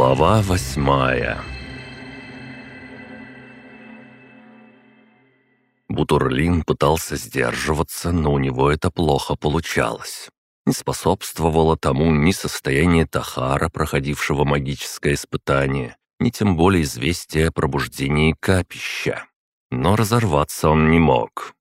Глава восьмая Бутурлин пытался сдерживаться, но у него это плохо получалось. Не способствовало тому ни состояние Тахара, проходившего магическое испытание, ни тем более известие о пробуждении капища. Но разорваться он не мог.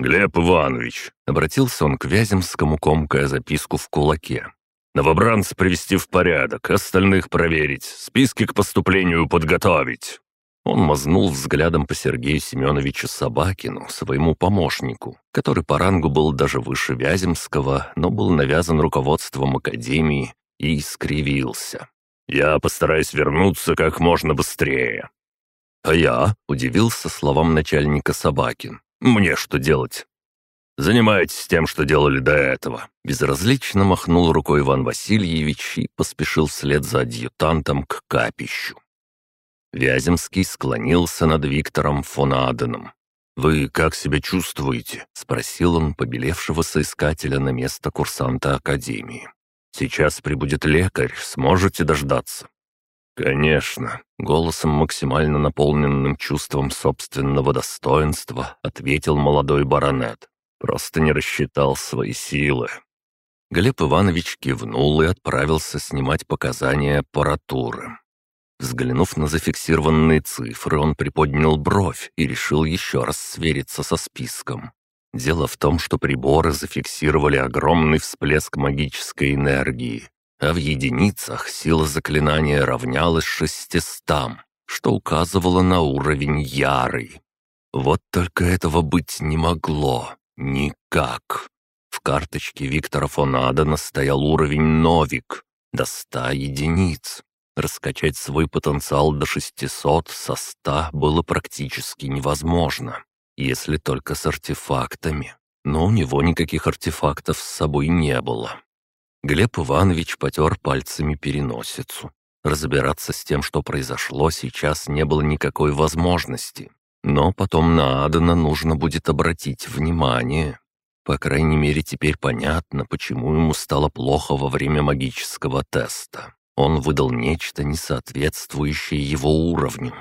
«Глеб Иванович», — обратился он к Вяземскому, комкая записку в кулаке. «Новобранца привести в порядок, остальных проверить, списки к поступлению подготовить». Он мазнул взглядом по Сергею Семеновичу Собакину, своему помощнику, который по рангу был даже выше Вяземского, но был навязан руководством Академии и искривился. «Я постараюсь вернуться как можно быстрее». «А я?» — удивился словам начальника Собакин. «Мне что делать?» «Занимайтесь тем, что делали до этого». Безразлично махнул рукой Иван Васильевич и поспешил вслед за адъютантом к капищу. Вяземский склонился над Виктором фон Аденом. «Вы как себя чувствуете?» — спросил он побелевшего соискателя на место курсанта Академии. «Сейчас прибудет лекарь, сможете дождаться?» «Конечно», — голосом, максимально наполненным чувством собственного достоинства, ответил молодой баронет. «Просто не рассчитал свои силы». Глеб Иванович кивнул и отправился снимать показания аппаратуры. Взглянув на зафиксированные цифры, он приподнял бровь и решил еще раз свериться со списком. Дело в том, что приборы зафиксировали огромный всплеск магической энергии, а в единицах сила заклинания равнялась шестистам, что указывало на уровень ярый. Вот только этого быть не могло. Никак. В карточке Виктора фон Адена стоял уровень «Новик» до ста единиц. Раскачать свой потенциал до 600 со 100 было практически невозможно, если только с артефактами. Но у него никаких артефактов с собой не было. Глеб Иванович потер пальцами переносицу. Разбираться с тем, что произошло, сейчас не было никакой возможности. Но потом на Адана нужно будет обратить внимание. По крайней мере, теперь понятно, почему ему стало плохо во время магического теста. Он выдал нечто, несоответствующее его уровню.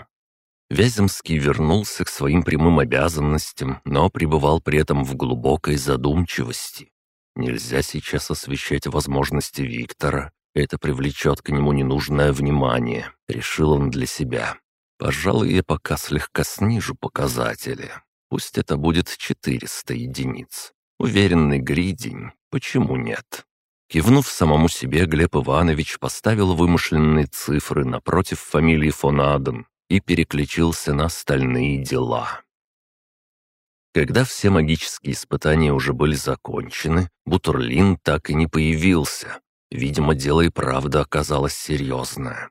Вяземский вернулся к своим прямым обязанностям, но пребывал при этом в глубокой задумчивости. Нельзя сейчас освещать возможности Виктора. Это привлечет к нему ненужное внимание, решил он для себя. Пожалуй, я пока слегка снижу показатели. Пусть это будет 400 единиц. Уверенный гридень, почему нет? Кивнув самому себе, Глеб Иванович поставил вымышленные цифры напротив фамилии фон Аден и переключился на остальные дела. Когда все магические испытания уже были закончены, Бутурлин так и не появился. Видимо, дело и правда оказалось серьезное.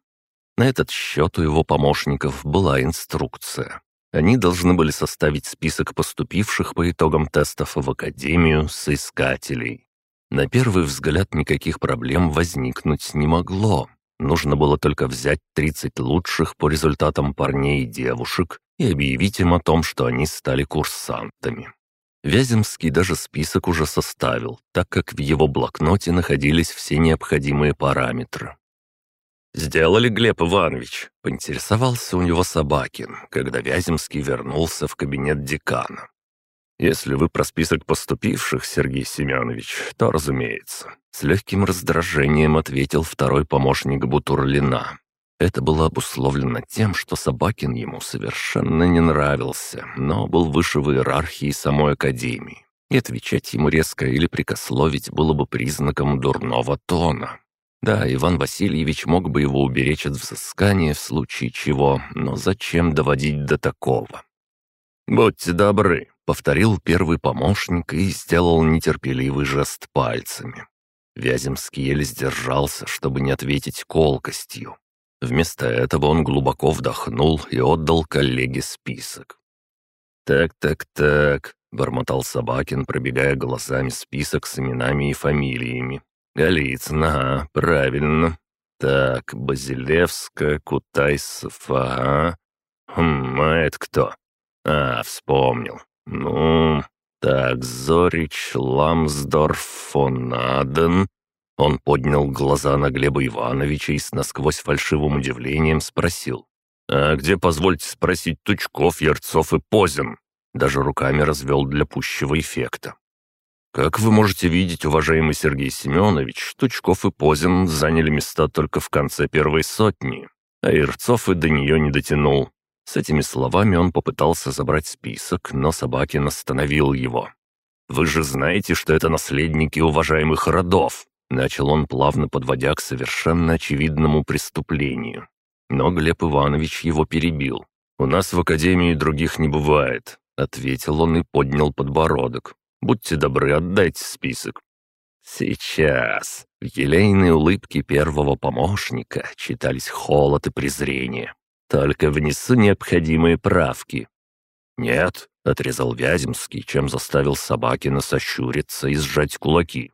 На этот счет у его помощников была инструкция. Они должны были составить список поступивших по итогам тестов в Академию соискателей. На первый взгляд никаких проблем возникнуть не могло. Нужно было только взять 30 лучших по результатам парней и девушек и объявить им о том, что они стали курсантами. Вяземский даже список уже составил, так как в его блокноте находились все необходимые параметры. «Сделали, Глеб Иванович?» — поинтересовался у него Собакин, когда Вяземский вернулся в кабинет декана. «Если вы про список поступивших, Сергей Семенович, то разумеется». С легким раздражением ответил второй помощник Бутурлина. Это было обусловлено тем, что Собакин ему совершенно не нравился, но был выше в иерархии самой Академии. И отвечать ему резко или прикословить было бы признаком дурного тона. Да, Иван Васильевич мог бы его уберечь от взыскания в случае чего, но зачем доводить до такого? «Будьте добры», — повторил первый помощник и сделал нетерпеливый жест пальцами. Вяземский еле сдержался, чтобы не ответить колкостью. Вместо этого он глубоко вдохнул и отдал коллеге список. «Так-так-так», — бормотал Собакин, пробегая глазами список с именами и фамилиями. «Голицын, ага, правильно. Так, Базилевская, Кутайсов, ага. Хм, а это кто? А, вспомнил. Ну, так, Зорич, Ламсдорф, фон Аден. Он поднял глаза на Глеба Ивановича и с насквозь фальшивым удивлением спросил. «А где, позвольте спросить, Тучков, Ярцов и Позин?» Даже руками развел для пущего эффекта. Как вы можете видеть, уважаемый Сергей Семенович, Тучков и Позин заняли места только в конце первой сотни, а Ирцов и до нее не дотянул. С этими словами он попытался забрать список, но Собакин остановил его. «Вы же знаете, что это наследники уважаемых родов!» Начал он, плавно подводя к совершенно очевидному преступлению. Но Глеб Иванович его перебил. «У нас в Академии других не бывает», — ответил он и поднял подбородок. «Будьте добры, отдайте список». Сейчас в елейной улыбке первого помощника читались холод и презрение. «Только внесу необходимые правки». «Нет», — отрезал Вяземский, чем заставил Собакина сощуриться и сжать кулаки.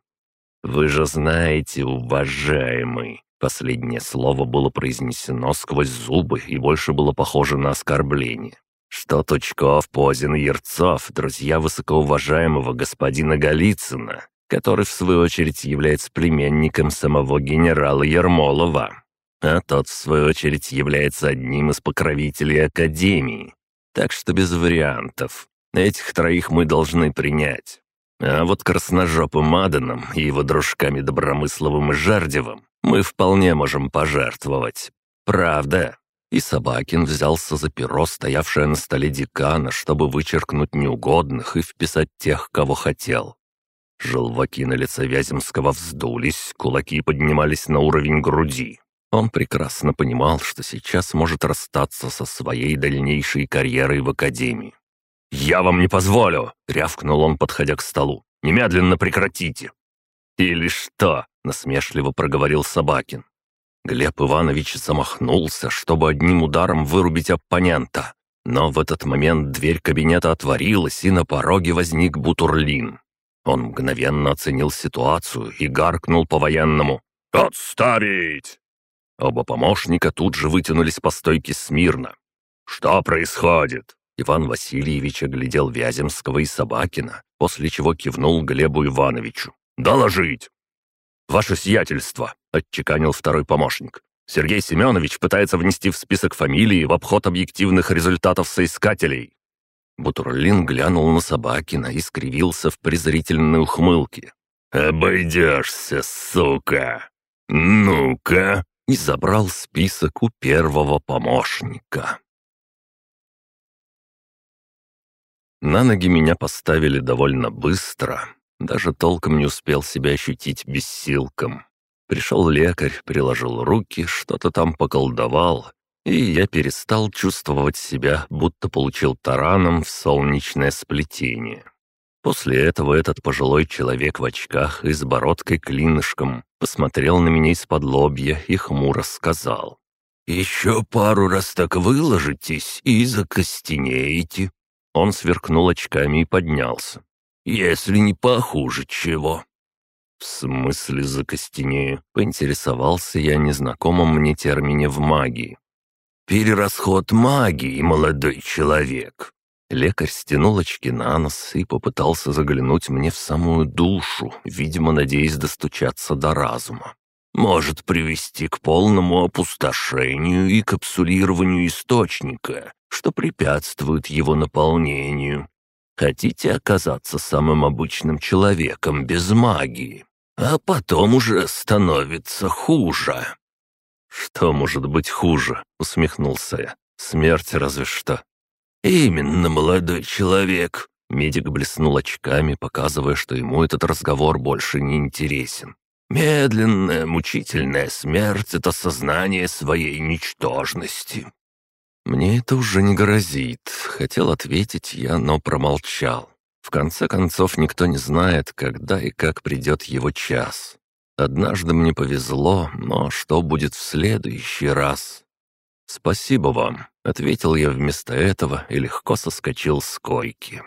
«Вы же знаете, уважаемый!» Последнее слово было произнесено сквозь зубы и больше было похоже на оскорбление. Что Тучков, Позин и Ерцов — друзья высокоуважаемого господина Голицына, который, в свою очередь, является племянником самого генерала Ермолова. А тот, в свою очередь, является одним из покровителей Академии. Так что без вариантов. Этих троих мы должны принять. А вот красножопым Аданом и его дружками Добромысловым и Жардевым мы вполне можем пожертвовать. Правда?» И Собакин взялся за перо, стоявшее на столе декана, чтобы вычеркнуть неугодных и вписать тех, кого хотел. Желваки на лице Вяземского вздулись, кулаки поднимались на уровень груди. Он прекрасно понимал, что сейчас может расстаться со своей дальнейшей карьерой в академии. «Я вам не позволю!» — рявкнул он, подходя к столу. «Немедленно прекратите!» «Или что?» — насмешливо проговорил Собакин. Глеб Иванович замахнулся, чтобы одним ударом вырубить оппонента. Но в этот момент дверь кабинета отворилась, и на пороге возник Бутурлин. Он мгновенно оценил ситуацию и гаркнул по-военному «Отставить!». Оба помощника тут же вытянулись по стойке смирно. «Что происходит?» Иван Васильевич оглядел Вяземского и Собакина, после чего кивнул Глебу Ивановичу. «Доложить!» «Ваше сиятельство!» — отчеканил второй помощник. «Сергей Семенович пытается внести в список фамилии в обход объективных результатов соискателей». Бутурлин глянул на Собакина и скривился в презрительной ухмылке. «Обойдешься, сука! Ну-ка!» и забрал список у первого помощника. На ноги меня поставили довольно быстро. Даже толком не успел себя ощутить бессилком. Пришел лекарь, приложил руки, что-то там поколдовал, и я перестал чувствовать себя, будто получил тараном в солнечное сплетение. После этого этот пожилой человек в очках и с бородкой клинышком посмотрел на меня из-под лобья и хмуро сказал. «Еще пару раз так выложитесь и закостенеете. Он сверкнул очками и поднялся. «Если не похуже чего». «В смысле закостенею?» — поинтересовался я незнакомым мне термине в магии. «Перерасход магии, молодой человек». Лекарь стянул очки на нос и попытался заглянуть мне в самую душу, видимо, надеясь достучаться до разума. «Может привести к полному опустошению и капсулированию источника, что препятствует его наполнению. Хотите оказаться самым обычным человеком без магии, а потом уже становится хуже». «Что может быть хуже?» — усмехнулся я. «Смерть разве что». «Именно, молодой человек!» Медик блеснул очками, показывая, что ему этот разговор больше не интересен. «Медленная, мучительная смерть — это сознание своей ничтожности. «Мне это уже не грозит», — хотел ответить я, но промолчал. В конце концов, никто не знает, когда и как придет его час. Однажды мне повезло, но что будет в следующий раз? «Спасибо вам», — ответил я вместо этого и легко соскочил с койки.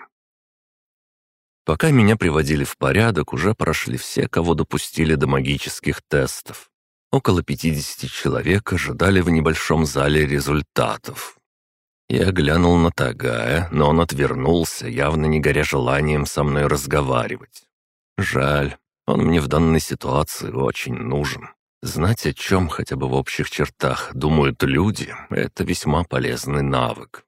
Пока меня приводили в порядок, уже прошли все, кого допустили до магических тестов. Около 50 человек ожидали в небольшом зале результатов. Я глянул на Тагая, но он отвернулся, явно не горя желанием со мной разговаривать. Жаль. Он мне в данной ситуации очень нужен. Знать, о чем хотя бы в общих чертах думают люди, это весьма полезный навык.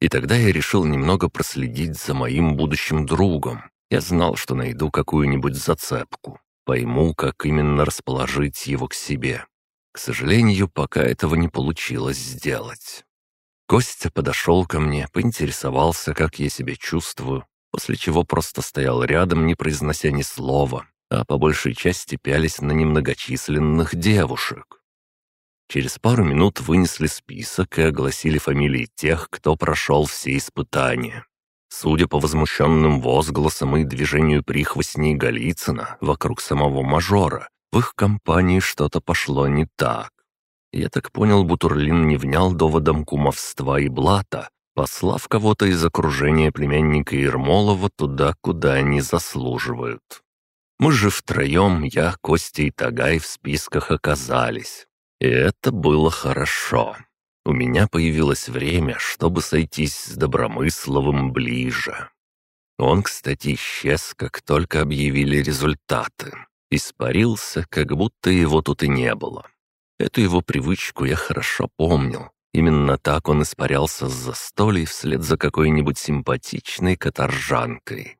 И тогда я решил немного проследить за моим будущим другом. Я знал, что найду какую-нибудь зацепку, пойму, как именно расположить его к себе. К сожалению, пока этого не получилось сделать. Костя подошел ко мне, поинтересовался, как я себя чувствую, после чего просто стоял рядом, не произнося ни слова, а по большей части пялись на немногочисленных девушек. Через пару минут вынесли список и огласили фамилии тех, кто прошел все испытания. Судя по возмущенным возгласам и движению прихвостней Голицына вокруг самого мажора, в их компании что-то пошло не так. Я так понял, Бутурлин не внял доводам кумовства и блата, послав кого-то из окружения племянника Ермолова туда, куда они заслуживают. Мы же втроем, я, Костя и Тагай, в списках оказались. И это было хорошо. У меня появилось время, чтобы сойтись с Добромысловым ближе. Он, кстати, исчез, как только объявили результаты. Испарился, как будто его тут и не было. Эту его привычку я хорошо помнил. Именно так он испарялся с застолий вслед за какой-нибудь симпатичной каторжанкой.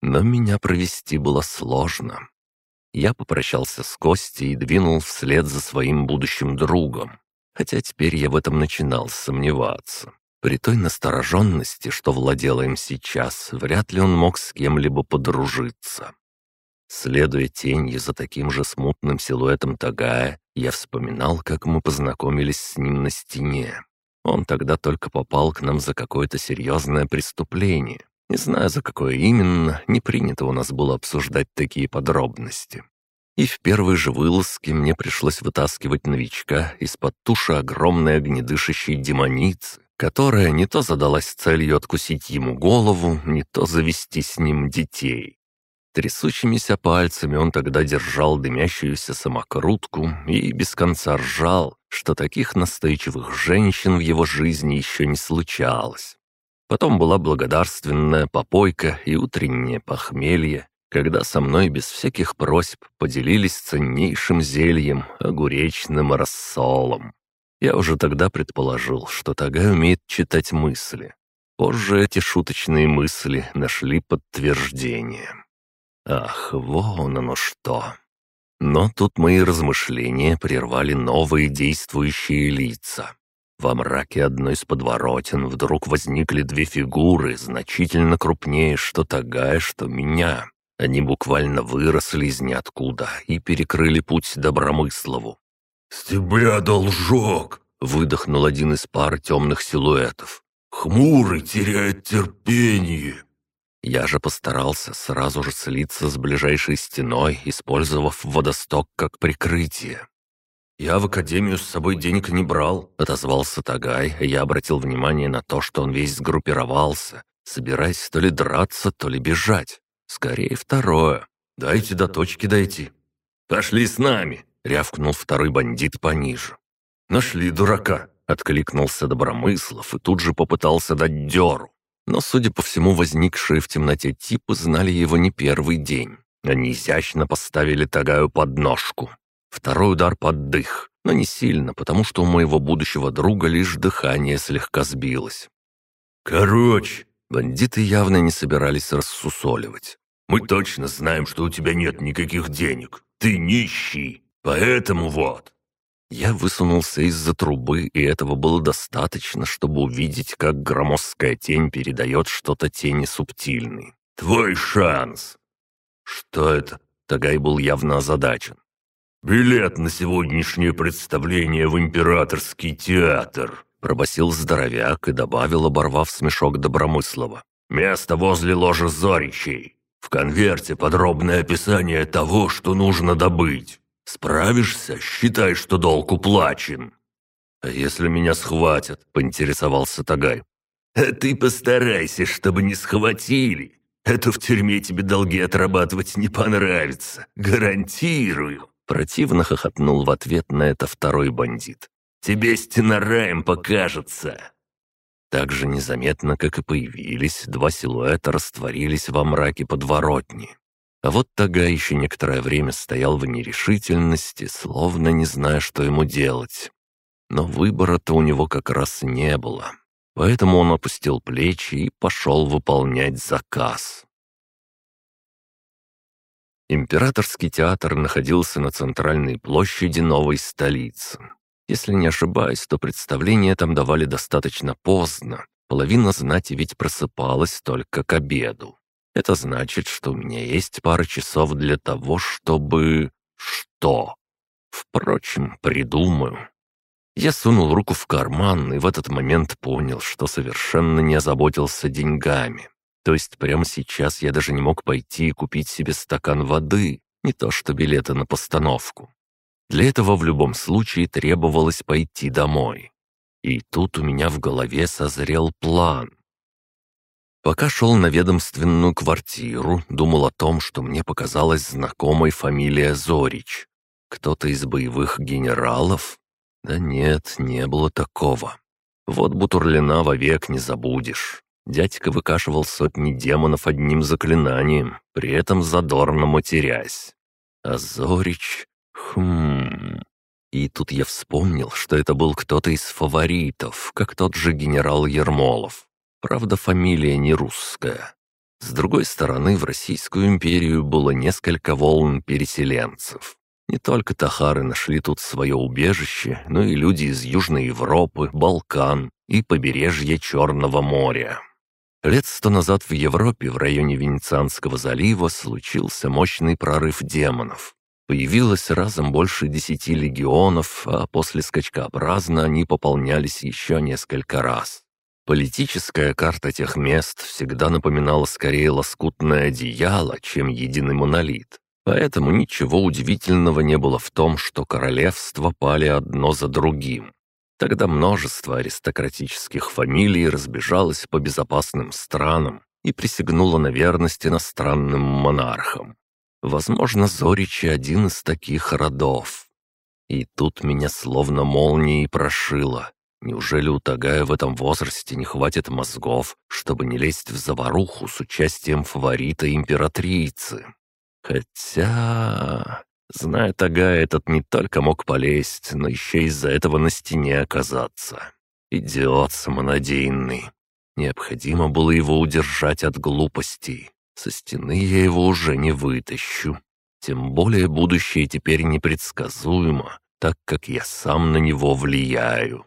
Но меня провести было сложно. Я попрощался с Костей и двинул вслед за своим будущим другом. Хотя теперь я в этом начинал сомневаться. При той настороженности, что владела им сейчас, вряд ли он мог с кем-либо подружиться. Следуя тенью за таким же смутным силуэтом Тагая, я вспоминал, как мы познакомились с ним на стене. Он тогда только попал к нам за какое-то серьезное преступление, не знаю, за какое именно, не принято у нас было обсуждать такие подробности. И в первой же вылазке мне пришлось вытаскивать новичка из-под туши огромной огнедышащей демоницы, которая не то задалась целью откусить ему голову, не то завести с ним детей. Трясущимися пальцами он тогда держал дымящуюся самокрутку и без конца ржал, что таких настойчивых женщин в его жизни еще не случалось. Потом была благодарственная попойка и утреннее похмелье, когда со мной без всяких просьб поделились ценнейшим зельем, огуречным рассолом. Я уже тогда предположил, что Тагай умеет читать мысли. Позже эти шуточные мысли нашли подтверждение. Ах, вон оно что. Но тут мои размышления прервали новые действующие лица. Во мраке одной из подворотен вдруг возникли две фигуры, значительно крупнее что Тагая, что меня. Они буквально выросли из ниоткуда и перекрыли путь Добромыслову. «С тебя должок!» — выдохнул один из пар темных силуэтов. «Хмурый теряет терпение!» Я же постарался сразу же слиться с ближайшей стеной, использовав водосток как прикрытие. «Я в академию с собой денег не брал», — отозвался Тагай, я обратил внимание на то, что он весь сгруппировался, собираясь то ли драться, то ли бежать. Скорее второе. «Дайте до точки дойти». «Пошли с нами», — рявкнул второй бандит пониже. «Нашли дурака», — откликнулся Добромыслов и тут же попытался дать дёру. Но, судя по всему, возникшие в темноте типы знали его не первый день. Они изящно поставили Тагаю под ножку. Второй удар под дых, но не сильно, потому что у моего будущего друга лишь дыхание слегка сбилось. «Короче», бандиты явно не собирались рассусоливать. «Мы точно знаем, что у тебя нет никаких денег. Ты нищий. Поэтому вот». Я высунулся из-за трубы, и этого было достаточно, чтобы увидеть, как громоздкая тень передает что-то тени субтильной. «Твой шанс!» «Что это?» Тагай был явно озадачен. «Билет на сегодняшнее представление в Императорский театр», — пробасил здоровяк и добавил, оборвав смешок Добромыслова. «Место возле ложи Зоричей. В конверте подробное описание того, что нужно добыть. Справишься, считай, что долг уплачен». «А если меня схватят?» — поинтересовался Тагай. «А ты постарайся, чтобы не схватили. Это в тюрьме тебе долги отрабатывать не понравится. Гарантирую». Противно хохотнул в ответ на это второй бандит. «Тебе стенараем покажется!» Так же незаметно, как и появились, два силуэта растворились во мраке подворотни. А вот Тага еще некоторое время стоял в нерешительности, словно не зная, что ему делать. Но выбора-то у него как раз не было. Поэтому он опустил плечи и пошел выполнять заказ. Императорский театр находился на центральной площади новой столицы. Если не ошибаюсь, то представление там давали достаточно поздно. Половина знати ведь просыпалась только к обеду. Это значит, что у меня есть пара часов для того, чтобы... Что? Впрочем, придумаю. Я сунул руку в карман и в этот момент понял, что совершенно не озаботился деньгами. То есть прямо сейчас я даже не мог пойти и купить себе стакан воды, не то что билеты на постановку. Для этого в любом случае требовалось пойти домой. И тут у меня в голове созрел план. Пока шел на ведомственную квартиру, думал о том, что мне показалась знакомой фамилия Зорич. Кто-то из боевых генералов? Да нет, не было такого. Вот Бутурлина вовек не забудешь. Дядька выкашивал сотни демонов одним заклинанием, при этом задорно матерясь. А Зорич... Хм... И тут я вспомнил, что это был кто-то из фаворитов, как тот же генерал Ермолов. Правда, фамилия не русская. С другой стороны, в Российскую империю было несколько волн переселенцев. Не только тахары нашли тут свое убежище, но и люди из Южной Европы, Балкан и побережья Черного моря. Лет сто назад в Европе, в районе Венецианского залива, случился мощный прорыв демонов. Появилось разом больше десяти легионов, а после скачкообразно они пополнялись еще несколько раз. Политическая карта тех мест всегда напоминала скорее лоскутное одеяло, чем единый монолит. Поэтому ничего удивительного не было в том, что королевства пали одно за другим. Тогда множество аристократических фамилий разбежалось по безопасным странам и присягнуло на верность иностранным монархам. Возможно, Зоричи один из таких родов. И тут меня словно молнией прошило. Неужели у Тагая в этом возрасте не хватит мозгов, чтобы не лезть в заваруху с участием фаворита императрицы? Хотя... Зная Тагая, этот не только мог полезть, но еще из-за этого на стене оказаться. Идиот самонадеянный. Необходимо было его удержать от глупостей. Со стены я его уже не вытащу. Тем более будущее теперь непредсказуемо, так как я сам на него влияю.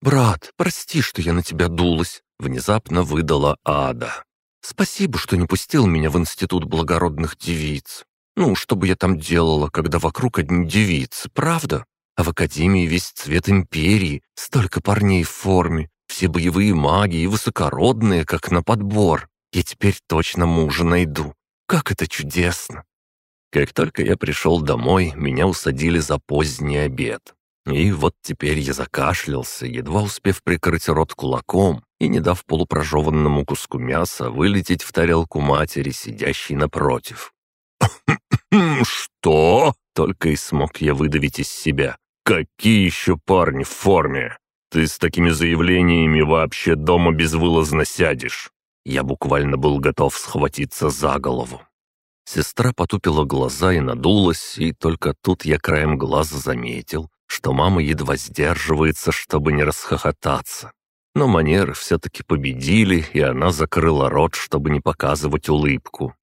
«Брат, прости, что я на тебя дулась», — внезапно выдала Ада. «Спасибо, что не пустил меня в институт благородных девиц. Ну, что бы я там делала, когда вокруг одни девицы, правда? А в академии весь цвет империи, столько парней в форме, все боевые маги и высокородные, как на подбор. Я теперь точно мужа найду. Как это чудесно!» Как только я пришел домой, меня усадили за поздний обед. И вот теперь я закашлялся, едва успев прикрыть рот кулаком и не дав полупрожеванному куску мяса вылететь в тарелку матери, сидящей напротив. «Что?» — только и смог я выдавить из себя. «Какие еще парни в форме? Ты с такими заявлениями вообще дома безвылазно сядешь?» Я буквально был готов схватиться за голову. Сестра потупила глаза и надулась, и только тут я краем глаза заметил, что мама едва сдерживается, чтобы не расхохотаться. Но манеры все-таки победили, и она закрыла рот, чтобы не показывать улыбку.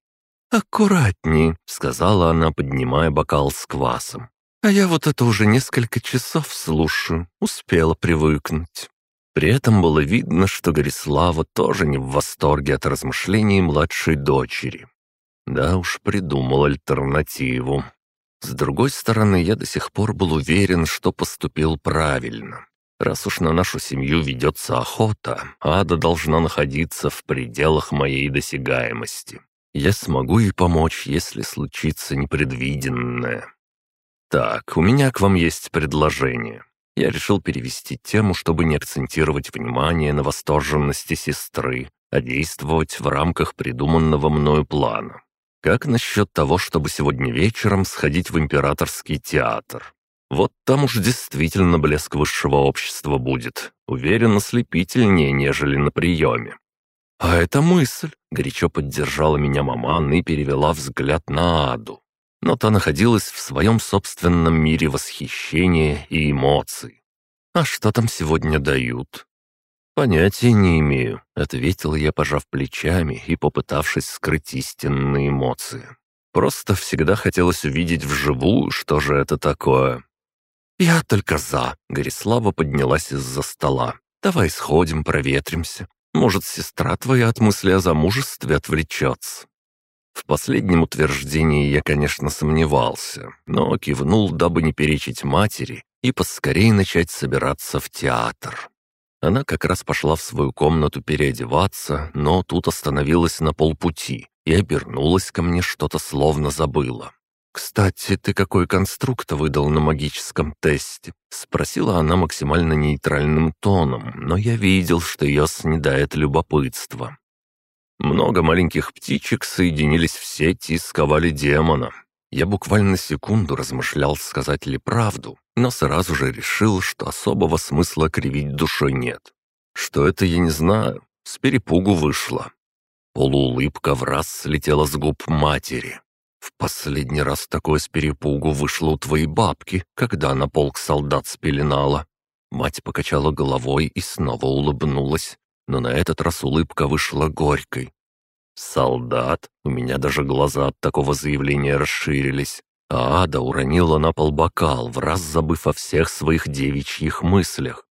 «Аккуратней», — сказала она, поднимая бокал с квасом. «А я вот это уже несколько часов слушаю, успела привыкнуть». При этом было видно, что Горислава тоже не в восторге от размышлений младшей дочери. Да уж, придумал альтернативу. С другой стороны, я до сих пор был уверен, что поступил правильно. Раз уж на нашу семью ведется охота, ада должна находиться в пределах моей досягаемости. Я смогу ей помочь, если случится непредвиденное. Так, у меня к вам есть предложение. Я решил перевести тему, чтобы не акцентировать внимание на восторженности сестры, а действовать в рамках придуманного мною плана. Как насчет того, чтобы сегодня вечером сходить в императорский театр? Вот там уж действительно блеск высшего общества будет. Уверен, ослепительнее, нежели на приеме. «А это мысль!» — горячо поддержала меня маман и перевела взгляд на Аду. Но та находилась в своем собственном мире восхищения и эмоций. «А что там сегодня дают?» «Понятия не имею», — ответил я, пожав плечами и попытавшись скрыть истинные эмоции. «Просто всегда хотелось увидеть вживую, что же это такое». «Я только за», — Горислава поднялась из-за стола. «Давай сходим, проветримся. Может, сестра твоя от мысли о замужестве отвлечется». В последнем утверждении я, конечно, сомневался, но кивнул, дабы не перечить матери и поскорее начать собираться в театр. Она как раз пошла в свою комнату переодеваться, но тут остановилась на полпути и обернулась ко мне что-то словно забыла. «Кстати, ты какой конструкт выдал на магическом тесте?» — спросила она максимально нейтральным тоном, но я видел, что ее снедает любопытство. Много маленьких птичек соединились в сеть и сковали демона. Я буквально секунду размышлял, сказать ли правду, но сразу же решил, что особого смысла кривить душой нет. Что это, я не знаю, с перепугу вышло. Полуулыбка в раз слетела с губ матери. В последний раз такое с перепугу вышло у твоей бабки, когда она полк солдат спеленала. Мать покачала головой и снова улыбнулась, но на этот раз улыбка вышла горькой. «Солдат?» У меня даже глаза от такого заявления расширились. А Ада уронила на пол бокал, в раз забыв о всех своих девичьих мыслях.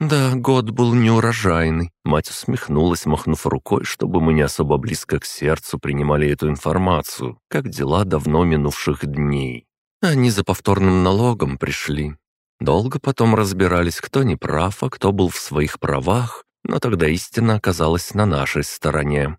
«Да, год был неурожайный», — мать усмехнулась, махнув рукой, чтобы мы не особо близко к сердцу принимали эту информацию, как дела давно минувших дней. Они за повторным налогом пришли. Долго потом разбирались, кто не прав, а кто был в своих правах, но тогда истина оказалась на нашей стороне.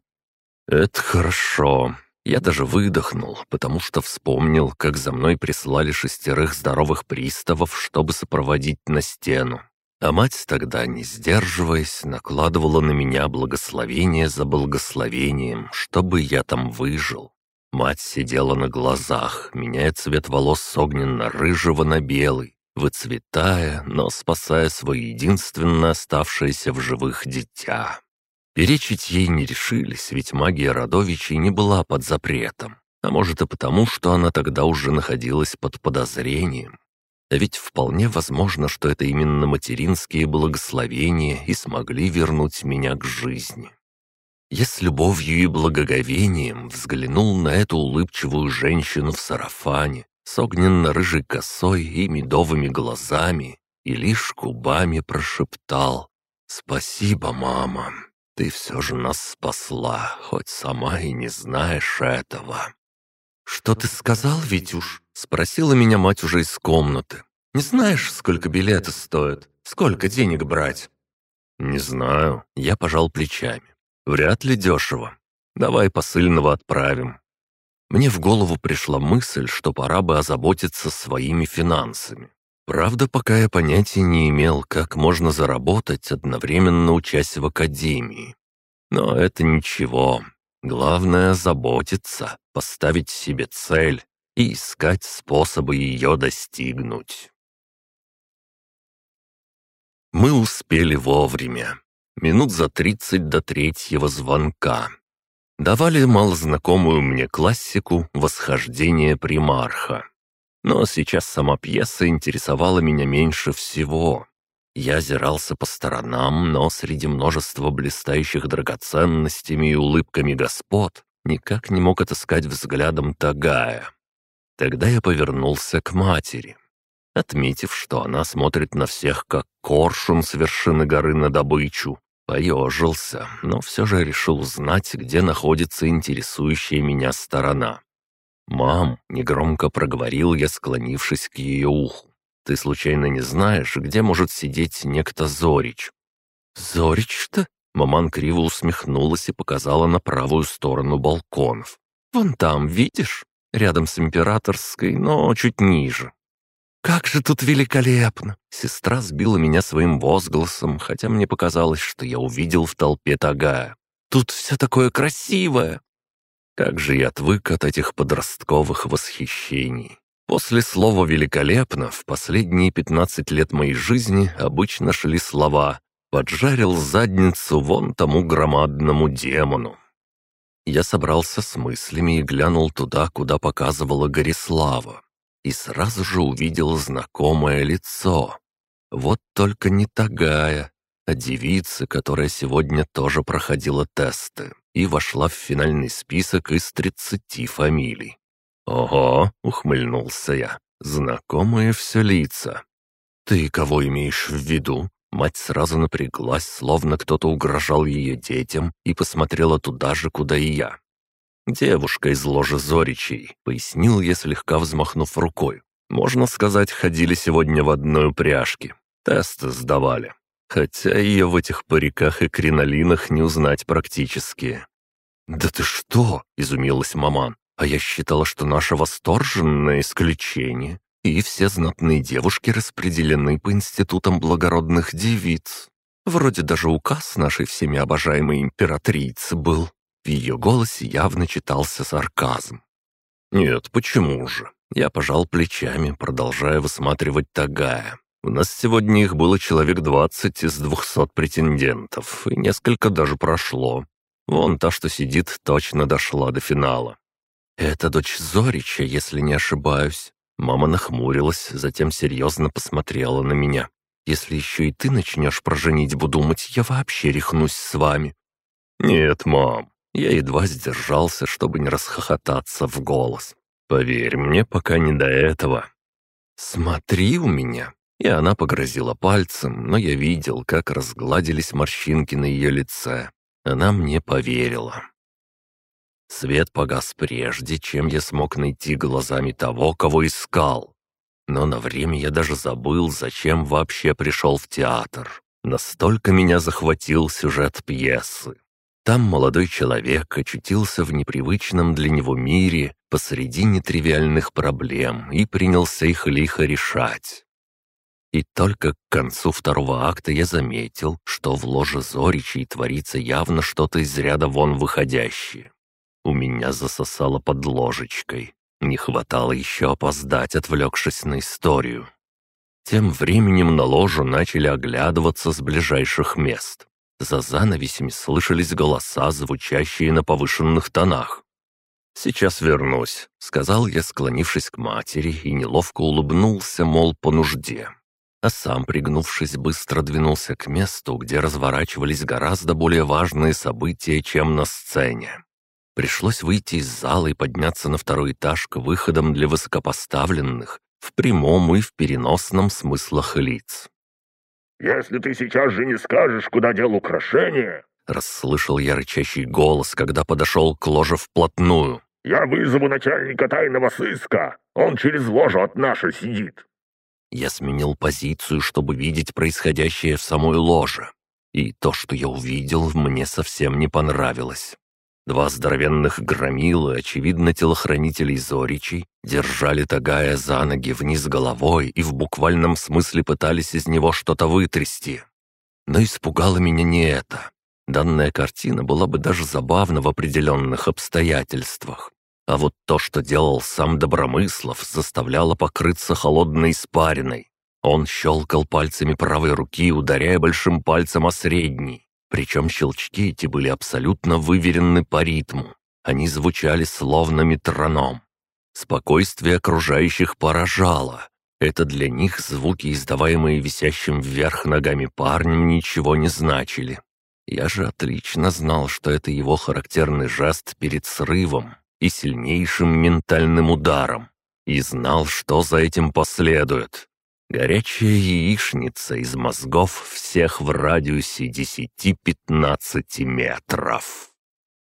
«Это хорошо», я даже выдохнул, потому что вспомнил, как за мной прислали шестерых здоровых приставов, чтобы сопроводить на стену. А мать тогда, не сдерживаясь, накладывала на меня благословение за благословением, чтобы я там выжил. Мать сидела на глазах, меняя цвет волос с огненно-рыжего на белый, выцветая, но спасая свое единственное оставшееся в живых дитя. Перечить ей не решились, ведь магия Радовичей не была под запретом. А может и потому, что она тогда уже находилась под подозрением. А ведь вполне возможно, что это именно материнские благословения и смогли вернуть меня к жизни. Я с любовью и благоговением взглянул на эту улыбчивую женщину в сарафане с огненно-рыжей косой и медовыми глазами и лишь губами прошептал «Спасибо, мама». Ты все же нас спасла, хоть сама и не знаешь этого». «Что ты сказал, Витюш?» — спросила меня мать уже из комнаты. «Не знаешь, сколько билеты стоят? Сколько денег брать?» «Не знаю». Я пожал плечами. «Вряд ли дешево. Давай посыльного отправим». Мне в голову пришла мысль, что пора бы озаботиться своими финансами. Правда, пока я понятия не имел, как можно заработать, одновременно учась в академии. Но это ничего. Главное — заботиться, поставить себе цель и искать способы ее достигнуть. Мы успели вовремя. Минут за тридцать до третьего звонка. Давали малознакомую мне классику «Восхождение примарха». Но сейчас сама пьеса интересовала меня меньше всего. Я озирался по сторонам, но среди множества блистающих драгоценностями и улыбками господ никак не мог отыскать взглядом Тагая. Тогда я повернулся к матери. Отметив, что она смотрит на всех, как коршун с вершины горы на добычу, поежился, но все же решил узнать, где находится интересующая меня сторона. «Мам», — негромко проговорил я, склонившись к ее уху, «ты случайно не знаешь, где может сидеть некто Зорич?» «Зорич-то?» — маман криво усмехнулась и показала на правую сторону балконов. «Вон там, видишь? Рядом с императорской, но чуть ниже». «Как же тут великолепно!» Сестра сбила меня своим возгласом, хотя мне показалось, что я увидел в толпе Тагая. «Тут все такое красивое!» Как же я отвык от этих подростковых восхищений. После слова «великолепно» в последние 15 лет моей жизни обычно шли слова Поджарил задницу вон тому громадному демону. Я собрался с мыслями и глянул туда, куда показывала Горислава. И сразу же увидел знакомое лицо. Вот только не Тагая, а девица, которая сегодня тоже проходила тесты и вошла в финальный список из 30 фамилий. «Ого!» — ухмыльнулся я. «Знакомые все лица». «Ты кого имеешь в виду?» Мать сразу напряглась, словно кто-то угрожал ее детям, и посмотрела туда же, куда и я. «Девушка из ложи Зоричей», — пояснил я, слегка взмахнув рукой. «Можно сказать, ходили сегодня в одной упряжке. Тесты сдавали. Хотя ее в этих париках и кринолинах не узнать практически». «Да ты что?» — изумилась маман. «А я считала, что наше восторженное исключение, и все знатные девушки распределены по институтам благородных девиц. Вроде даже указ нашей всеми обожаемой императрицы был». Ее голосе явно читался сарказм. «Нет, почему же?» Я пожал плечами, продолжая высматривать Тагая. У нас сегодня их было человек двадцать из двухсот претендентов, и несколько даже прошло. Вон та, что сидит, точно дошла до финала. Это дочь Зорича, если не ошибаюсь. Мама нахмурилась, затем серьезно посмотрела на меня. «Если еще и ты начнешь про женитьбу думать, я вообще рехнусь с вами». «Нет, мам». Я едва сдержался, чтобы не расхохотаться в голос. «Поверь, мне пока не до этого». «Смотри у меня», и она погрозила пальцем, но я видел, как разгладились морщинки на ее лице. Она мне поверила. Свет погас прежде, чем я смог найти глазами того, кого искал. Но на время я даже забыл, зачем вообще пришел в театр. Настолько меня захватил сюжет пьесы. Там молодой человек очутился в непривычном для него мире посреди нетривиальных проблем и принялся их лихо решать. И только к концу второго акта я заметил, что в ложе Зоричей творится явно что-то из ряда вон выходящее. У меня засосало под ложечкой. Не хватало еще опоздать, отвлекшись на историю. Тем временем на ложу начали оглядываться с ближайших мест. За занавесями слышались голоса, звучащие на повышенных тонах. «Сейчас вернусь», — сказал я, склонившись к матери, и неловко улыбнулся, мол, по нужде а сам, пригнувшись, быстро двинулся к месту, где разворачивались гораздо более важные события, чем на сцене. Пришлось выйти из зала и подняться на второй этаж к выходам для высокопоставленных, в прямом и в переносном смыслах лиц. «Если ты сейчас же не скажешь, куда дел украшение...» Расслышал я рычащий голос, когда подошел к ложе вплотную. «Я вызову начальника тайного сыска. Он через ложу от нашей сидит. Я сменил позицию, чтобы видеть происходящее в самой ложе. И то, что я увидел, мне совсем не понравилось. Два здоровенных громилы, очевидно, телохранителей Зоричей, держали Тагая за ноги вниз головой и в буквальном смысле пытались из него что-то вытрясти. Но испугало меня не это. Данная картина была бы даже забавна в определенных обстоятельствах. А вот то, что делал сам Добромыслов, заставляло покрыться холодной испариной. Он щелкал пальцами правой руки, ударяя большим пальцем о средний. Причем щелчки эти были абсолютно выверены по ритму. Они звучали словно метроном. Спокойствие окружающих поражало. Это для них звуки, издаваемые висящим вверх ногами парнем, ничего не значили. Я же отлично знал, что это его характерный жест перед срывом, и сильнейшим ментальным ударом, и знал, что за этим последует. Горячая яичница из мозгов всех в радиусе 10-15 метров.